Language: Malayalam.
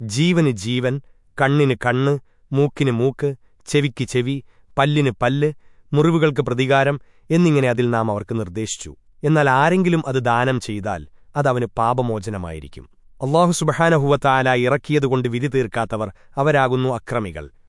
ജീവന് ജീവൻ കണ്ണിന് കണ്ണ് മൂക്കിന് മൂക്ക് ചെവിക്ക് ചെവി പല്ലിന് പല്ല് മുറിവുകൾക്ക് പ്രതികാരം എന്നിങ്ങനെ അതിൽ നാം അവർക്ക് നിർദ്ദേശിച്ചു. എന്നാൽ ആരെങ്കിലും അത് ദാനം ചെയ്താൽ അതവന് പാപമോചനമായിരിക്കും. അള്ളാഹു സുബഹാനഹുവത്താല ഇറക്കിയതുകൊണ്ട് വിധി തീർക്കാത്തവർ അവരാകുന്നു അക്രമികൾ.